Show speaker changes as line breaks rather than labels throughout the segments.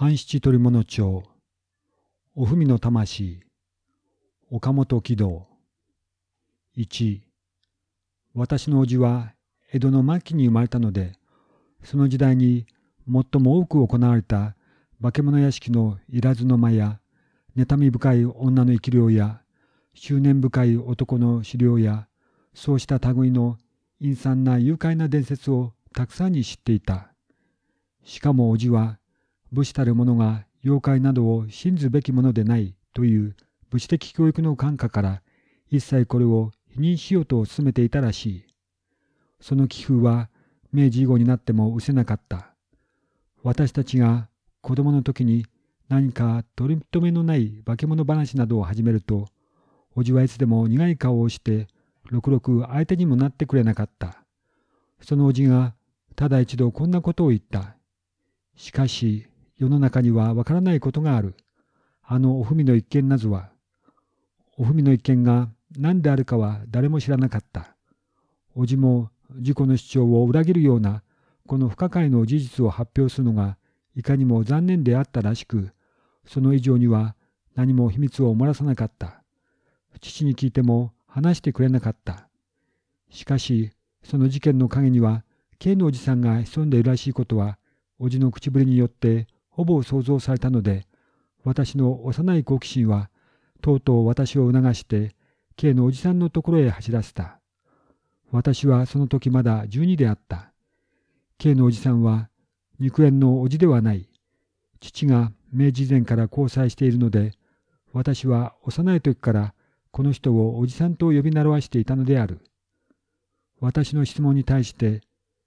半七取物帳おふみの魂岡本喜道1私の叔父は江戸の末期に生まれたのでその時代に最も多く行われた化け物屋敷のいらずの間や妬み深い女の生き量や執念深い男の資料やそうした類の陰惨な誘拐な伝説をたくさんに知っていた。しかも叔父は武士たる者が妖怪などを信ずべきものでないという武士的教育の感化から一切これを否認しようと進めていたらしい。その気風は明治以後になっても失せなかった。私たちが子供の時に何か取り留めのない化け物話などを始めると、おじはいつでも苦い顔をして、ろくろく相手にもなってくれなかった。そのおじがただ一度こんなことを言った。しかし、世の中にはわからないことがある。あのおふみの一件なぞは。おふみの一件が何であるかは誰も知らなかった。おじも自己の主張を裏切るようなこの不可解の事実を発表するのがいかにも残念であったらしく、その以上には何も秘密を漏らさなかった。父に聞いても話してくれなかった。しかし、その事件の陰には、K のおじさんが潜んでいるらしいことは、おじの口ぶりによってほぼ想像されたので、私の幼い好奇心は、とうとう私を促して、K のおじさんのところへ走らせた。私はその時まだ12であった。K のおじさんは、肉縁のおじではない。父が明治前から交際しているので、私は幼い時からこの人をおじさんと呼び習わしていたのである。私の質問に対して、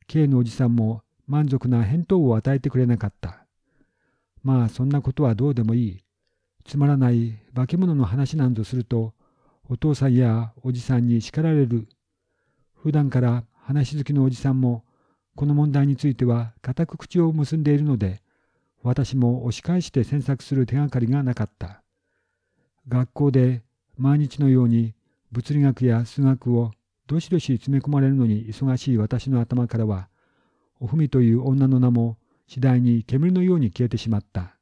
K のおじさんも満足な返答を与えてくれなかった。まあそんなことはどうでもいい。つまらない化け物の話なんぞすると、お父さんやおじさんに叱られる。普段から話好きのおじさんも、この問題については固く口を結んでいるので、私も押し返して詮索する手がかりがなかった。学校で毎日のように物理学や数学をどしどし詰め込まれるのに忙しい私の頭からは、おふみという女の名も次第に煙のように消えてしまった。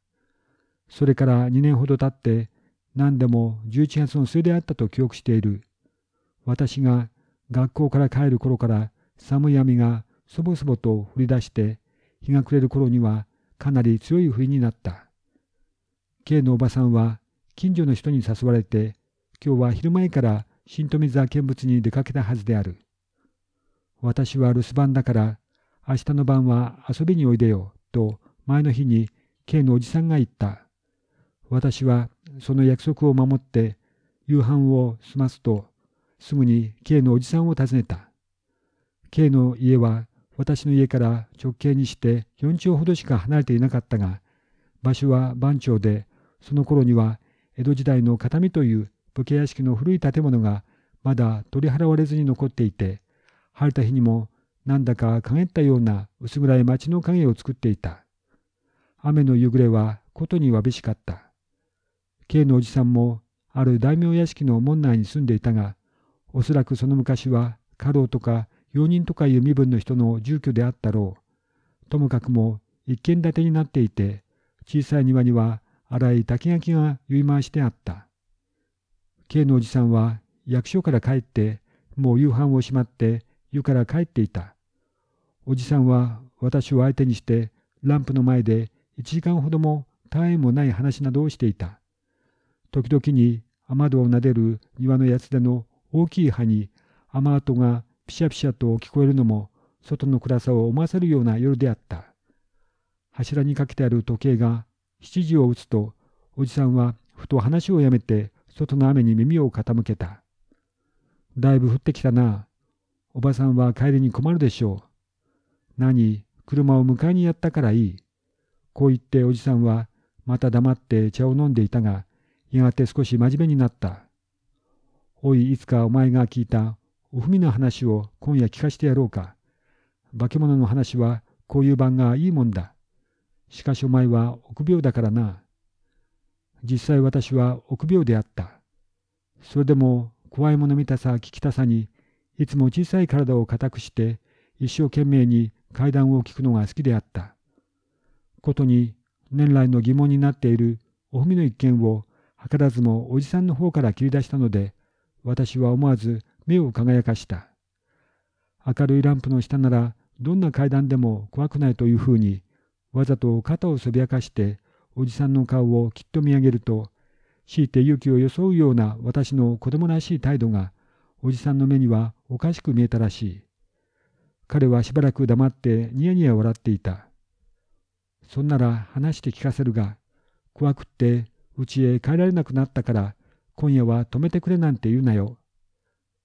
それから2年ほど経って、何でも11月の末であったと記憶している。私が学校から帰る頃から寒い雨がそぼそぼと降り出して、日が暮れる頃にはかなり強い冬になった。K のおばさんは近所の人に誘われて、今日は昼前から新富座見物に出かけたはずである。私は留守番だから明日の晩は遊びにおいでよ、と前の日に K のおじさんが言った。私はその約束を守って夕飯を済ますと、すぐに K のおじさんを訪ねた。K の家は私の家から直径にして4丁ほどしか離れていなかったが、場所は番町で、その頃には江戸時代の形見という武家屋敷の古い建物がまだ取り払われずに残っていて、晴れた日にもなんだか陰ったような薄暗い町の影を作っていた。雨の夕暮れはことにわびしかった。K のおじさんもある大名屋敷の門内に住んでいたが、おそらくその昔は家老とか用人とかいう身分の人の住居であったろう。ともかくも一軒建てになっていて、小さい庭には荒い竹垣が結い回してあった。K のおじさんは役所から帰って、もう夕飯をしまって湯から帰っていた。おじさんは私を相手にしてランプの前で1時間ほども絶えもない話などをしていた。時々に雨戸を撫でる庭のやつでの大きい葉に雨跡がピシャピシャと聞こえるのも外の暗さを思わせるような夜であった。柱にかけてある時計が7時を打つと、おじさんはふと話をやめて外の雨に耳を傾けた。だいぶ降ってきたな。おばさんは帰りに困るでしょう。何、車を迎えにやったからいい。こう言っておじさんはまた黙って茶を飲んでいたが、やがて少し真面目になった。おい、いつかお前が聞いたおふみの話を今夜聞かしてやろうか。化け物の話はこういう番がいいもんだ。しかしお前は臆病だからな。実際私は臆病であった。それでも怖いもの見たさ聞きたさにいつも小さい体を固くして一生懸命に階段を聞くのが好きであった。ことに年来の疑問になっているおふみの一件を図らずもおじさんの方から切り出したので、私は思わず目を輝かした。明るいランプの下ならどんな階段でも怖くないというふうに、わざと肩をそびやかしておじさんの顔をきっと見上げると、強いて勇気を装うような私の子供らしい態度が、おじさんの目にはおかしく見えたらしい。彼はしばらく黙ってニヤニヤ笑っていた。そんなら話して聞かせるが、怖くって家へ帰られなくなったから今夜は泊めてくれなんて言うなよ。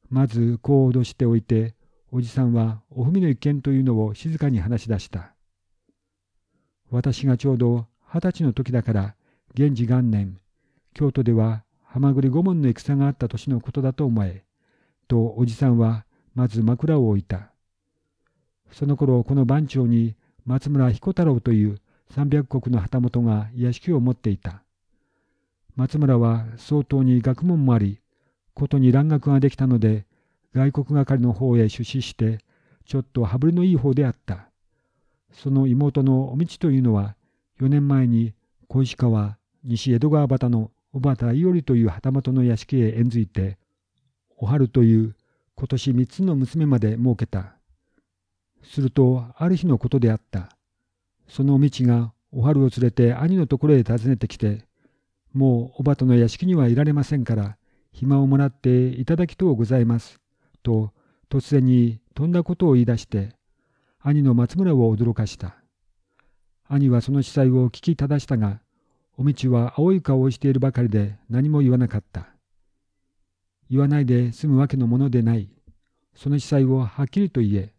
まずこう脅しておいて、おじさんはおふみの一件というのを静かに話し出した。私がちょうど二十歳の時だから、元治元年、京都では浜栗御門の戦があった年のことだと思え、とおじさんはまず枕を置いた。その頃この番長に松村彦太郎という三百石の旗本が屋敷を持っていた。松村は相当に学問もあり、ことに蘭学ができたので、外国係の方へ出資して、ちょっと羽振りのいい方であった。その妹のお道というのは、4年前に小石川西江戸川端の小畑伊織という旗本の屋敷へ縁づいて、お春という今年三つの娘まで設けた。すると、ある日のことであった。そのお道がお春を連れて兄のところへ訪ねてきて、もうおばとの屋敷にはいられませんから、暇をもらっていただきとうございます。と、突然にとんだことを言い出して、兄の松村を驚かした。兄はその司祭を聞き正したが、お道は青い顔をしているばかりで何も言わなかった。言わないで済むわけのものでない。その司祭をはっきりと言え。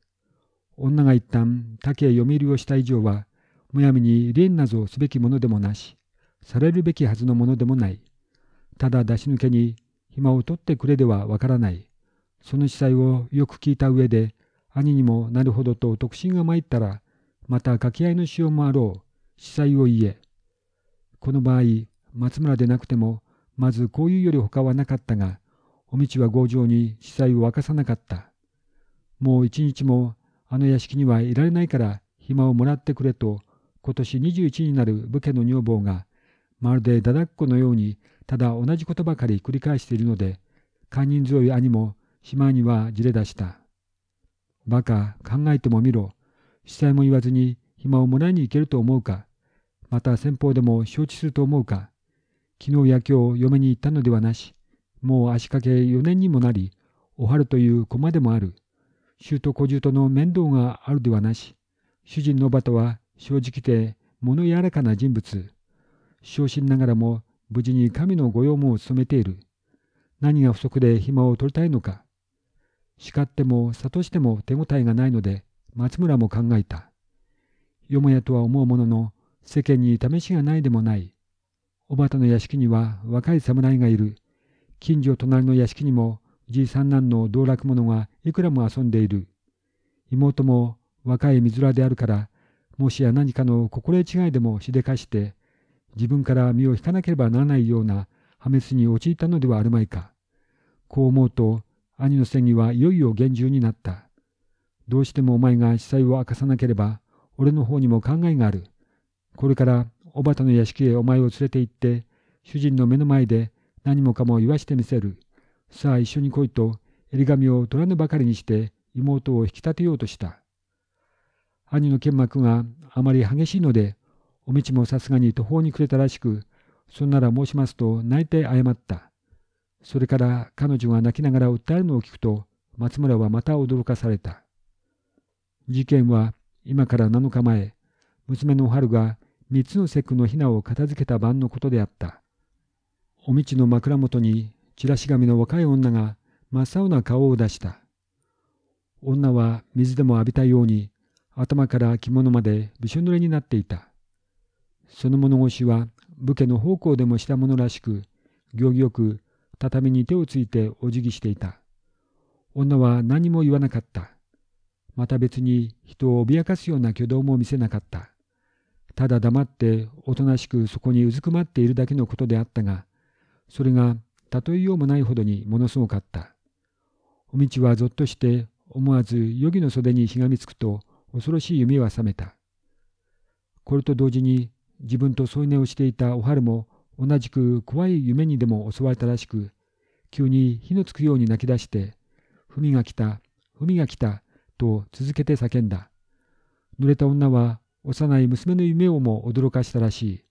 女が一旦竹へ読み入りをした以上は、むやみに連なぞすべきものでもなし。されるべきはずのものでもない。ただ出し抜けに暇を取ってくれではわからない。その司祭をよく聞いた上で、兄にもなるほどと特進が参ったら、また掛け合いのしようもあろう。司祭を言え。この場合、松村でなくても、まずこういうより他はなかったが、お道は強情に司祭を明かさなかった。もう一日もあの屋敷にはいられないから暇をもらってくれと、今年21になる武家の女房がまるでだだっこのようにただ同じことばかり繰り返しているので、堪忍強い兄も島にはじれ出した。バカ、考えてもみろ。司祭も言わずに暇をもらいに行けると思うか。また先方でも承知すると思うか。昨日や今日嫁に行ったのではなし。もう足掛け4年にもなり、お春という駒でもある。衆と小獣との面倒があるではなし。主人のバトは正直で物柔らかな人物。昇進ながらも無事に神の御用務を務めている。何が不足で暇を取りたいのか。叱っても諭しても手応えがないので、松村も考えた。よもやとは思うものの、世間に試しがないでもない。おばたの屋敷には若い侍がいる。近所隣の屋敷にもじい三男の道楽者がいくらも遊んでいる。妹も若い水らであるから、もしや何かの心得違いでもしでかして、自分から身を引かなければならないような破滅に陥ったのではあるまいか。こう思うと、兄の戦議はいよいよ厳重になった。どうしてもお前が司祭を明かさなければ、俺の方にも考えがある。これから、おばたの屋敷へお前を連れて行って、主人の目の前で何もかも言わしてみせる。さあ一緒に来いと、襟髪を取らぬばかりにして妹を引き立てようとした。兄の剣幕があまり激しいので、お道もさすがに途方に暮れたらしく、そんなら申しますと泣いて謝った。それから彼女が泣きながら訴えるのを聞くと、松村はまた驚かされた。事件は今から7日前、娘の春が三つの節句の雛を片付けた晩のことであった。お道の枕元にチラシ紙の若い女が真っ青な顔を出した。女は水でも浴びたように頭から着物までびしょ濡れになっていた。その物腰は武家の奉公でもしたものらしく、行儀よく畳に手をついてお辞儀していた。女は何も言わなかった。また別に人を脅かすような挙動も見せなかった。ただ黙っておとなしくそこにうずくまっているだけのことであったが、それが例えようもないほどにものすごかった。お道はぞっとして思わず余儀の袖にしがみつくと恐ろしい夢は覚めた。これと同時に自分と添い寝をしていたおはるも同じく怖い夢にでも襲われたらしく、急に火のつくように泣き出して、文が来た、文が来た、と続けて叫んだ。濡れた女は幼い娘の夢をも驚かしたらしい。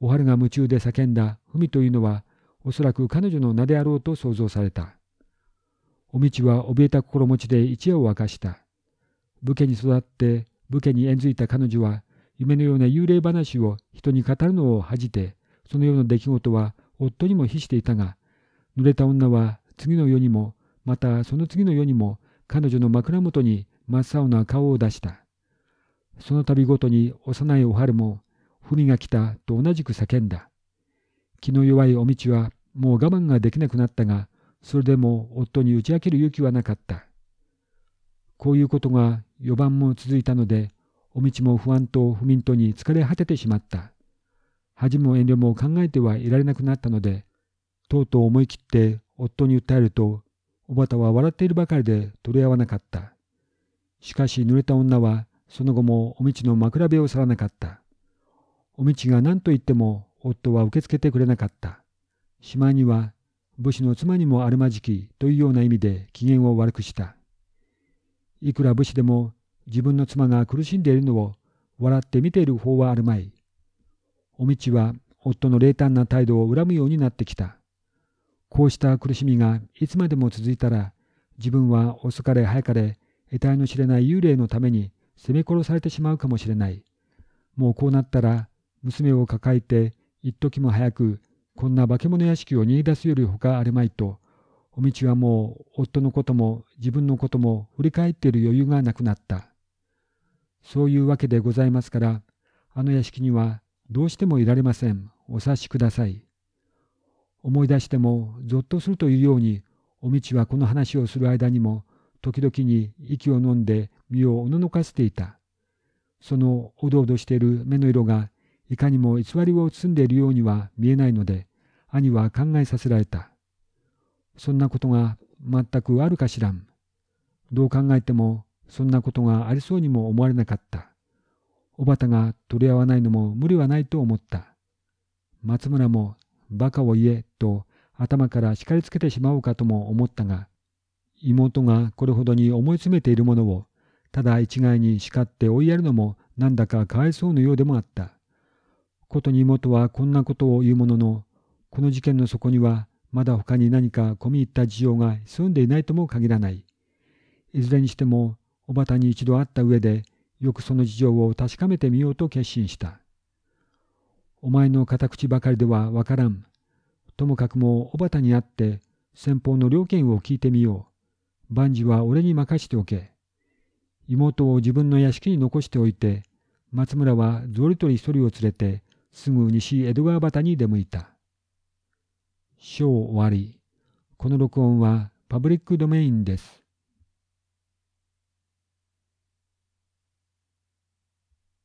おはるが夢中で叫んだ文というのは、おそらく彼女の名であろうと想像された。おみちは怯えた心持ちで一夜を明かした。武家に育って武家に縁づいた彼女は、夢のような幽霊話を人に語るのを恥じて、そのような出来事は夫にも比していたが、濡れた女は次の世にも、またその次の世にも彼女の枕元に真っ青な顔を出した。その度ごとに幼いお春も、文が来たと同じく叫んだ。気の弱いお道はもう我慢ができなくなったが、それでも夫に打ち明ける勇気はなかった。こういうことが4番も続いたので、お道も不安と不眠とに疲れ果ててしまった。恥も遠慮も考えてはいられなくなったので、とうとう思い切って夫に訴えると、おばたは笑っているばかりで取り合わなかった。しかし濡れた女はその後もおみちの枕辺を去らなかった。おみちが何と言っても夫は受け付けてくれなかった。しまいには武士の妻にもあるまじきというような意味で機嫌を悪くした。いくら武士でも自分の妻が苦しんでいるのを笑って見ている方はあるまい。おみちは夫の冷淡な態度を恨むようになってきた。こうした苦しみがいつまでも続いたら、自分は遅かれ早かれ、得体の知れない幽霊のために攻め殺されてしまうかもしれない。もうこうなったら、娘を抱えて、一時も早く、こんな化け物屋敷を逃げ出すよりほかあるまいと、お道はもう夫のことも自分のことも振り返っている余裕がなくなった。そういうわけでございますから、あの屋敷にはどうしてもいられません。お察しください。思い出してもぞっとするというように、お道はこの話をする間にも、時々に息を飲んで身をおののかせていた。そのおどおどしている目の色がいかにも偽りを包んでいるようには見えないので、兄は考えさせられた。そんなことが全くあるかしらん。どう考えてもそんなことがありそうにも思われなかった。おばたが取り合わないのも無理はないと思った。松村もバカを言えと頭から叱りつけてしまおうかとも思ったが、妹がこれほどに思い詰めているものを、ただ一概に叱って追いやるのもなんだかかわいそうのようでもあった。ことに妹はこんなことを言うものの、この事件の底にはまだ他に何か込み入った事情が潜んでいないとも限らない。いずれにしても、おばたに一度会った上で、よくその事情を確かめてみようと決心した。お前の片口ばかりではわからん。ともかくもおばたに会って先方の料金を聞いてみよう。万事は俺に任しておけ。妹を自分の屋敷に残しておいて、松村は草履取り一人を連れて、すぐ西江戸川端に出向いた。章終わり。この録音はパブリックドメインです。